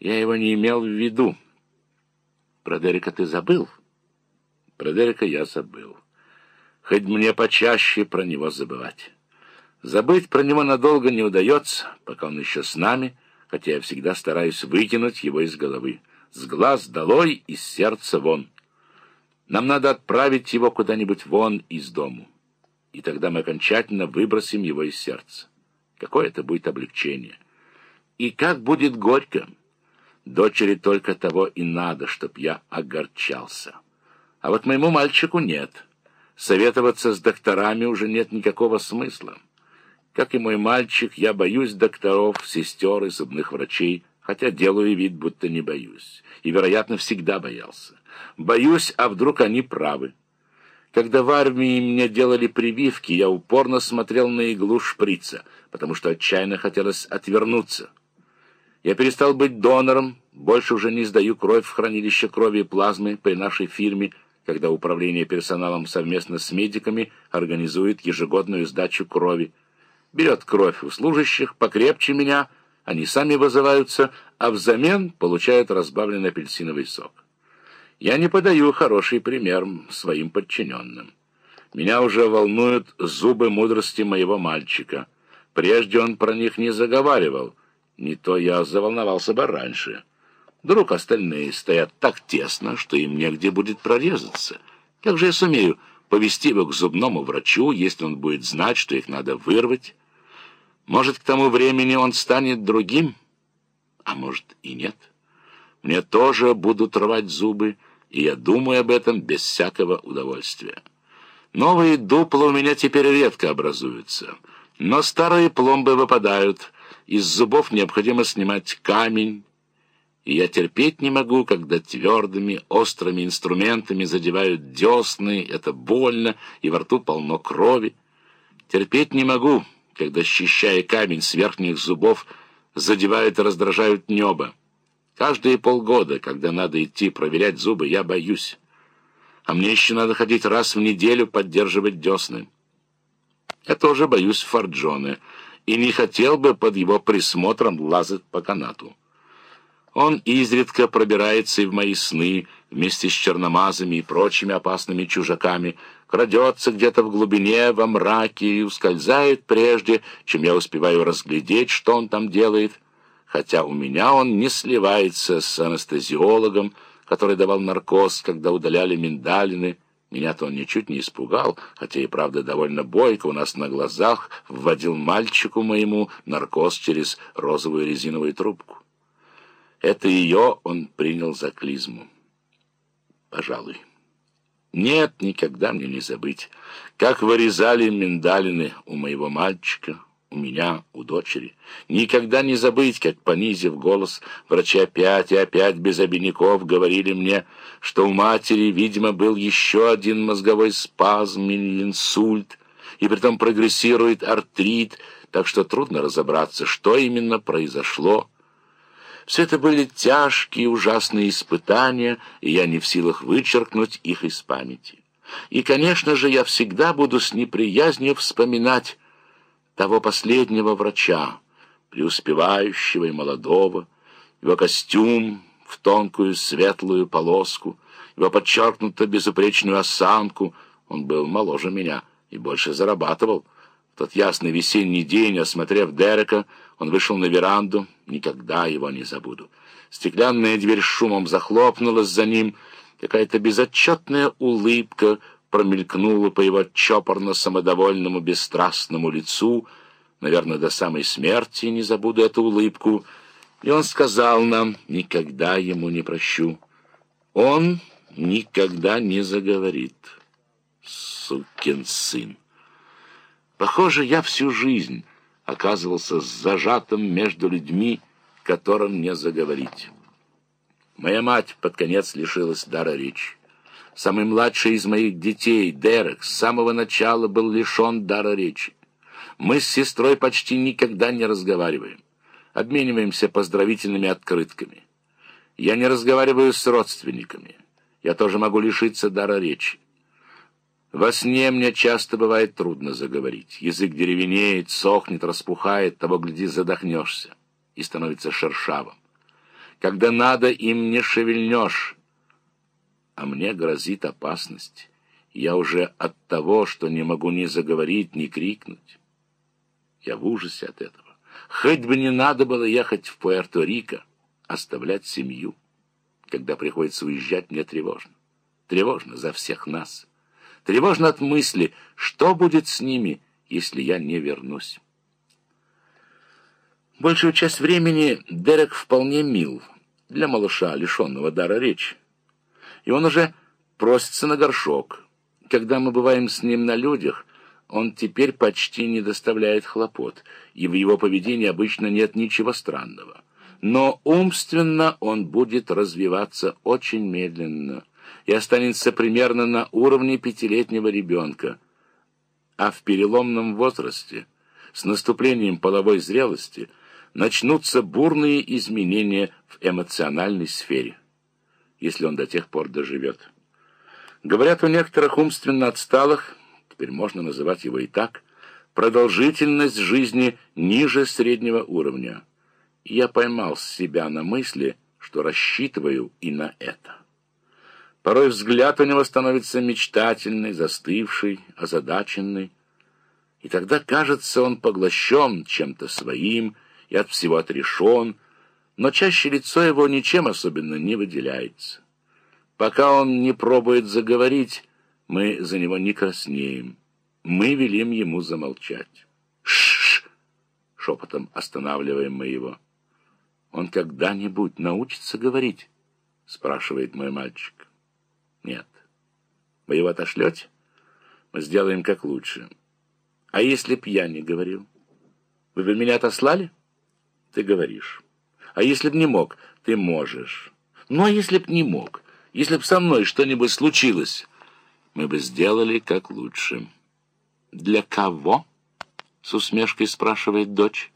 Я его не имел в виду. Про Дерека ты забыл? Про Дерека я забыл. Хоть мне почаще про него забывать. Забыть про него надолго не удается, пока он еще с нами, хотя я всегда стараюсь выкинуть его из головы. С глаз долой, из сердца вон. Нам надо отправить его куда-нибудь вон из дому. И тогда мы окончательно выбросим его из сердца. Какое это будет облегчение. И как будет горько. Дочери только того и надо, чтоб я огорчался. А вот моему мальчику нет. Советоваться с докторами уже нет никакого смысла. Как и мой мальчик, я боюсь докторов, сестер и зубных врачей, хотя делаю вид, будто не боюсь. И, вероятно, всегда боялся. Боюсь, а вдруг они правы. Когда в армии мне делали прививки, я упорно смотрел на иглу шприца, потому что отчаянно хотелось отвернуться. Я перестал быть донором, больше уже не сдаю кровь в хранилище крови и плазмы при нашей фирме, когда управление персоналом совместно с медиками организует ежегодную сдачу крови. Берет кровь у служащих, покрепче меня, они сами вызываются, а взамен получают разбавленный апельсиновый сок. Я не подаю хороший пример своим подчиненным. Меня уже волнуют зубы мудрости моего мальчика. Прежде он про них не заговаривал — не то я заволновался бы раньше. Вдруг остальные стоят так тесно, что им негде будет прорезаться. Как же я сумею повести его к зубному врачу, если он будет знать, что их надо вырвать? Может, к тому времени он станет другим? А может и нет. Мне тоже будут рвать зубы, и я думаю об этом без всякого удовольствия. Новые дупла у меня теперь редко образуются, но старые пломбы выпадают — из зубов необходимо снимать камень, и я терпеть не могу, когда твердыми, острыми инструментами задевают десны, это больно, и во рту полно крови. Терпеть не могу, когда, счищая камень с верхних зубов, задевают и раздражают небо. Каждые полгода, когда надо идти проверять зубы, я боюсь. А мне еще надо ходить раз в неделю поддерживать десны. Я тоже боюсь Форджоне и не хотел бы под его присмотром лазать по канату. Он изредка пробирается и в мои сны вместе с черномазами и прочими опасными чужаками, крадется где-то в глубине, во мраке и ускользает прежде, чем я успеваю разглядеть, что он там делает, хотя у меня он не сливается с анестезиологом, который давал наркоз, когда удаляли миндалины, меня-то он ничуть не испугал, хотя и правда довольно бойко у нас на глазах вводил мальчику моему наркоз через розовую резиновую трубку. Это ее он принял за клизму. Пожалуй. Нет, никогда мне не забыть, как вырезали миндалины у моего мальчика, у меня, у дочери. Никогда не забыть, как, понизив голос, врачи опять и опять без обиняков говорили мне, что у матери, видимо, был еще один мозговой спазм или инсульт, и притом прогрессирует артрит, так что трудно разобраться, что именно произошло. Все это были тяжкие, ужасные испытания, и я не в силах вычеркнуть их из памяти. И, конечно же, я всегда буду с неприязнью вспоминать, того последнего врача, преуспевающего и молодого, его костюм в тонкую светлую полоску, его подчеркнуто безупречную осанку. Он был моложе меня и больше зарабатывал. В тот ясный весенний день, осмотрев Дерека, он вышел на веранду, никогда его не забуду. Стеклянная дверь шумом захлопнулась за ним, какая-то безотчетная улыбка — промелькнуло по его чопорно-самодовольному бесстрастному лицу, наверное, до самой смерти не забуду эту улыбку, и он сказал нам, никогда ему не прощу. Он никогда не заговорит. Сукин сын. Похоже, я всю жизнь оказывался зажатым между людьми, которым не заговорить. Моя мать под конец лишилась дара речи. Самый младший из моих детей, Дерек, с самого начала был лишен дара речи. Мы с сестрой почти никогда не разговариваем. Обмениваемся поздравительными открытками. Я не разговариваю с родственниками. Я тоже могу лишиться дара речи. Во сне мне часто бывает трудно заговорить. Язык деревенеет, сохнет, распухает, того, гляди, задохнешься и становится шершавым. Когда надо, им не шевельнешь. А мне грозит опасность. Я уже от того, что не могу ни заговорить, ни крикнуть. Я в ужасе от этого. Хоть бы не надо было ехать в Пуэрто-Рико, оставлять семью. Когда приходится уезжать, мне тревожно. Тревожно за всех нас. Тревожно от мысли, что будет с ними, если я не вернусь. Большую часть времени Дерек вполне мил для малыша, лишенного дара речи. И он уже просится на горшок. Когда мы бываем с ним на людях, он теперь почти не доставляет хлопот, и в его поведении обычно нет ничего странного. Но умственно он будет развиваться очень медленно и останется примерно на уровне пятилетнего ребенка. А в переломном возрасте, с наступлением половой зрелости, начнутся бурные изменения в эмоциональной сфере, если он до тех пор доживет. Говорят, у некоторых умственно отсталых теперь можно называть его и так, продолжительность жизни ниже среднего уровня. я поймал себя на мысли, что рассчитываю и на это. Порой взгляд у него становится мечтательный, застывший, озадаченный. И тогда, кажется, он поглощен чем-то своим и от всего отрешен, но чаще лицо его ничем особенно не выделяется. Пока он не пробует заговорить, мы за него не краснеем. Мы велим ему замолчать. Ш-ш! Шепотом останавливаем мы его. Он когда-нибудь научится говорить? Спрашивает мой мальчик. Нет. Вы его отошлете? Мы сделаем как лучше. А если б я не говорил? Вы бы меня отослали? Ты говоришь. А если б не мог? Ты можешь. Ну, а если б не мог? Если б со мной что-нибудь случилось мы бы сделали как лучше. «Для кого?» — с усмешкой спрашивает дочь.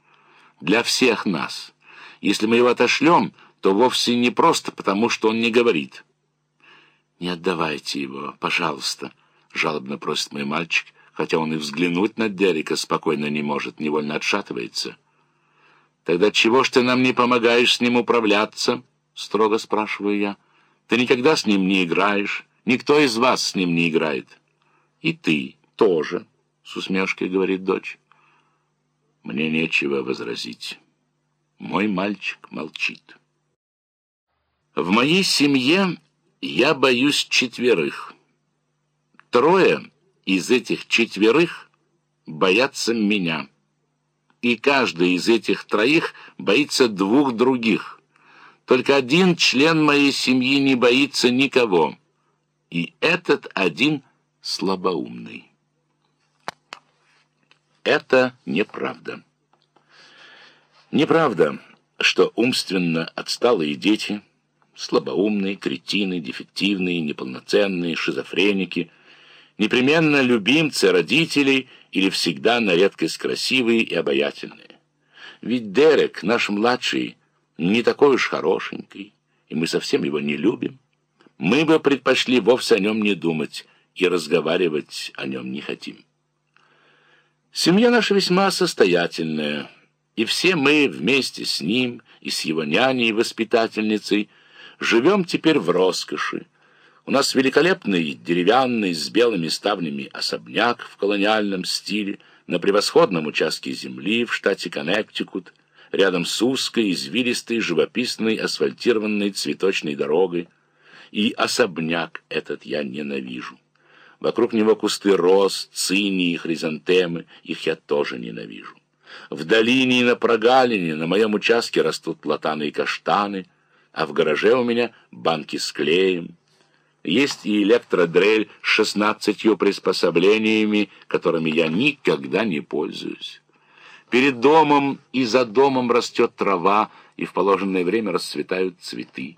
«Для всех нас. Если мы его отошлем, то вовсе не просто потому, что он не говорит». «Не отдавайте его, пожалуйста», — жалобно просит мой мальчик, хотя он и взглянуть на Дерека спокойно не может, невольно отшатывается. «Тогда чего ж ты нам не помогаешь с ним управляться?» — строго спрашиваю я. «Ты никогда с ним не играешь». Никто из вас с ним не играет. И ты тоже, с усмешкой говорит дочь. Мне нечего возразить. Мой мальчик молчит. В моей семье я боюсь четверых. Трое из этих четверых боятся меня. И каждый из этих троих боится двух других. Только один член моей семьи не боится никого — и этот один слабоумный. Это неправда. Неправда, что умственно отсталые дети, слабоумные, кретины, дефективные, неполноценные, шизофреники, непременно любимцы родителей или всегда на редкость красивые и обаятельные. Ведь Дерек, наш младший, не такой уж хорошенький, и мы совсем его не любим мы бы предпочли вовсе о нем не думать и разговаривать о нем не хотим. Семья наша весьма состоятельная, и все мы вместе с ним и с его няней и воспитательницей живем теперь в роскоши. У нас великолепный деревянный с белыми ставнями особняк в колониальном стиле на превосходном участке земли в штате Коннектикут, рядом с узкой, извилистой, живописной, асфальтированной цветочной дорогой, и особняк этот я ненавижу. Вокруг него кусты роз, цинии, хризантемы, их я тоже ненавижу. В долине и на прогалине на моем участке растут платаны и каштаны, а в гараже у меня банки с клеем. Есть и электродрель с шестнадцатью приспособлениями, которыми я никогда не пользуюсь. Перед домом и за домом растет трава, и в положенное время расцветают цветы.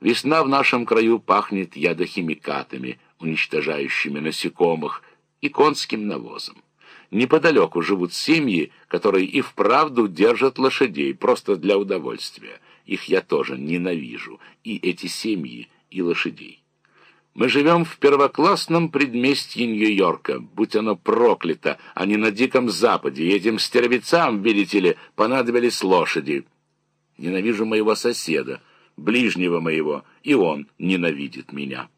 Весна в нашем краю пахнет ядохимикатами, уничтожающими насекомых, и конским навозом. Неподалеку живут семьи, которые и вправду держат лошадей, просто для удовольствия. Их я тоже ненавижу, и эти семьи, и лошадей. Мы живем в первоклассном предместье Нью-Йорка, будь оно проклято, а не на Диком Западе, и этим стервецам, видите ли, понадобились лошади. Ненавижу моего соседа — ближнего моего, и он ненавидит меня».